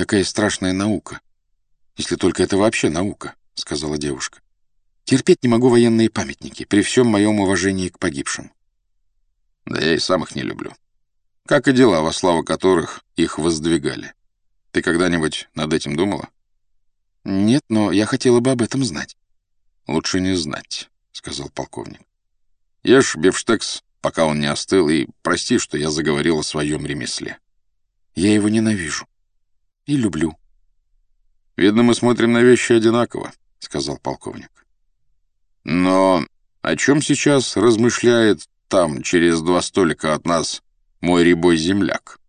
Какая страшная наука. Если только это вообще наука, — сказала девушка. Терпеть не могу военные памятники, при всем моем уважении к погибшим. Да я и сам их не люблю. Как и дела, во славу которых их воздвигали. Ты когда-нибудь над этим думала? Нет, но я хотела бы об этом знать. Лучше не знать, — сказал полковник. Ешь бифштекс, пока он не остыл, и прости, что я заговорил о своем ремесле. Я его ненавижу. И люблю. Видно, мы смотрим на вещи одинаково, — сказал полковник. Но о чем сейчас размышляет там, через два столика от нас, мой рябой земляк?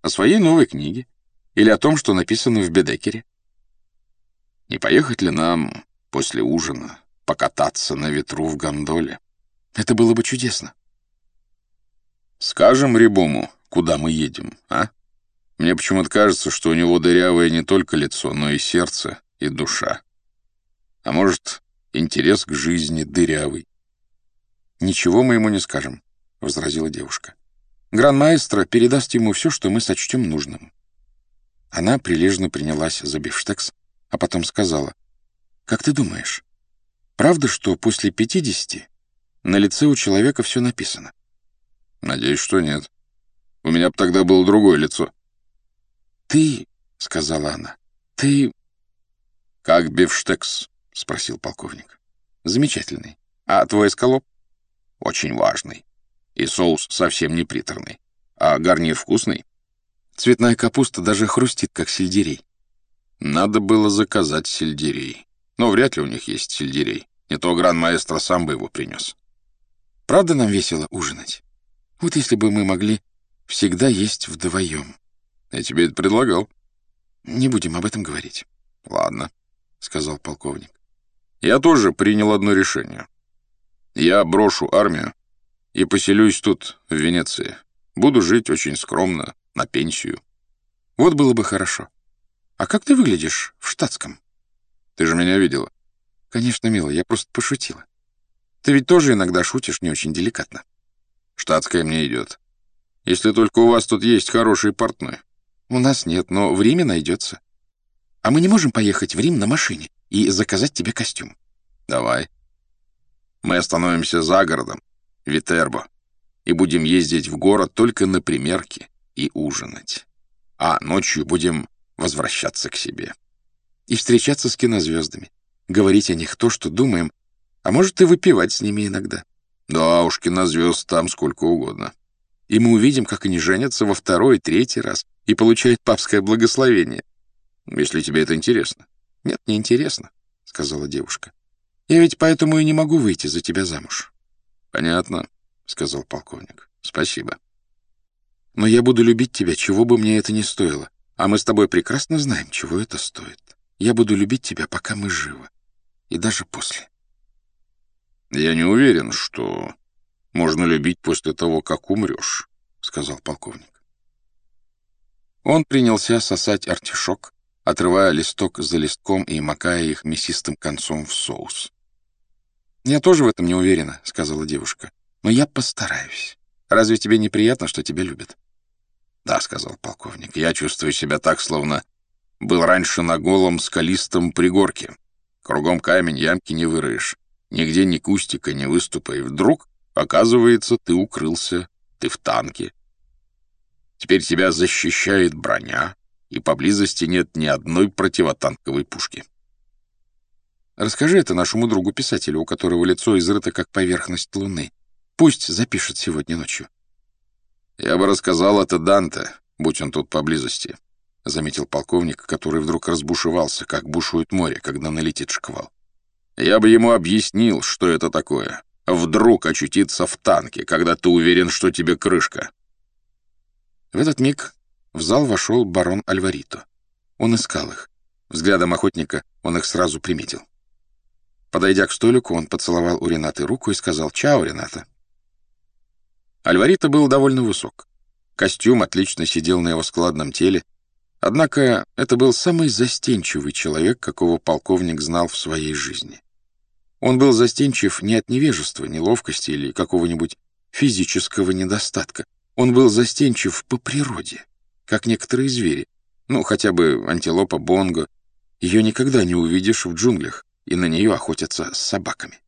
О своей новой книге? Или о том, что написано в Бедекере? Не поехать ли нам после ужина покататься на ветру в гондоле? Это было бы чудесно. Скажем Рябому, куда мы едем, а? Мне почему-то кажется, что у него дырявое не только лицо, но и сердце, и душа. А может, интерес к жизни дырявый. «Ничего мы ему не скажем», — возразила девушка. «Гран-маэстро передаст ему все, что мы сочтем нужным». Она прилежно принялась за бифштекс, а потом сказала, «Как ты думаешь, правда, что после пятидесяти на лице у человека все написано?» «Надеюсь, что нет. У меня бы тогда было другое лицо». «Ты», — сказала она, — «ты...» «Как бифштекс?» — спросил полковник. «Замечательный. А твой эскалоп?» «Очень важный. И соус совсем не приторный. А гарнир вкусный?» «Цветная капуста даже хрустит, как сельдерей». «Надо было заказать сельдерей. Но вряд ли у них есть сельдерей. Не то гран-маэстро сам бы его принес». «Правда нам весело ужинать? Вот если бы мы могли всегда есть вдвоем». «Я тебе это предлагал». «Не будем об этом говорить». «Ладно», — сказал полковник. Я тоже принял одно решение. Я брошу армию и поселюсь тут, в Венеции. Буду жить очень скромно, на пенсию. Вот было бы хорошо. А как ты выглядишь в штатском? Ты же меня видела. Конечно, милая, я просто пошутила. Ты ведь тоже иногда шутишь не очень деликатно. Штатская мне идет. Если только у вас тут есть хороший портной. У нас нет, но время найдется. А мы не можем поехать в Рим на машине и заказать тебе костюм. Давай. Мы остановимся за городом, Витербо, и будем ездить в город только на примерки и ужинать. А ночью будем возвращаться к себе. И встречаться с кинозвездами. Говорить о них то, что думаем, а может и выпивать с ними иногда. Да уж, кинозвезд там сколько угодно. И мы увидим, как они женятся во второй, третий раз и получают папское благословение. Если тебе это интересно. «Нет, не интересно», — сказала девушка. «Я ведь поэтому и не могу выйти за тебя замуж». «Понятно», — сказал полковник. «Спасибо». «Но я буду любить тебя, чего бы мне это ни стоило. А мы с тобой прекрасно знаем, чего это стоит. Я буду любить тебя, пока мы живы. И даже после». «Я не уверен, что можно любить после того, как умрешь», — сказал полковник. Он принялся сосать артишок, отрывая листок за листком и макая их мясистым концом в соус. «Я тоже в этом не уверена», — сказала девушка. «Но я постараюсь. Разве тебе неприятно, что тебя любят?» «Да», — сказал полковник, — «я чувствую себя так, словно был раньше на голом скалистом пригорке. Кругом камень, ямки не вырыешь. Нигде ни кустика, ни выступа. И вдруг, оказывается, ты укрылся, ты в танке. Теперь тебя защищает броня, и поблизости нет ни одной противотанковой пушки. Расскажи это нашему другу-писателю, у которого лицо изрыто, как поверхность луны. Пусть запишет сегодня ночью. Я бы рассказал это Данте, будь он тут поблизости, — заметил полковник, который вдруг разбушевался, как бушует море, когда налетит шквал. Я бы ему объяснил, что это такое. Вдруг очутиться в танке, когда ты уверен, что тебе крышка. В этот миг в зал вошел барон Альварито. Он искал их. Взглядом охотника он их сразу приметил. Подойдя к столику, он поцеловал у Ренаты руку и сказал «Чао, Рената». Альварито был довольно высок. Костюм отлично сидел на его складном теле, однако это был самый застенчивый человек, какого полковник знал в своей жизни. Он был застенчив не от невежества, неловкости или какого-нибудь физического недостатка. Он был застенчив по природе как некоторые звери, Ну, хотя бы антилопа Бонго. Ее никогда не увидишь в джунглях, и на нее охотятся с собаками.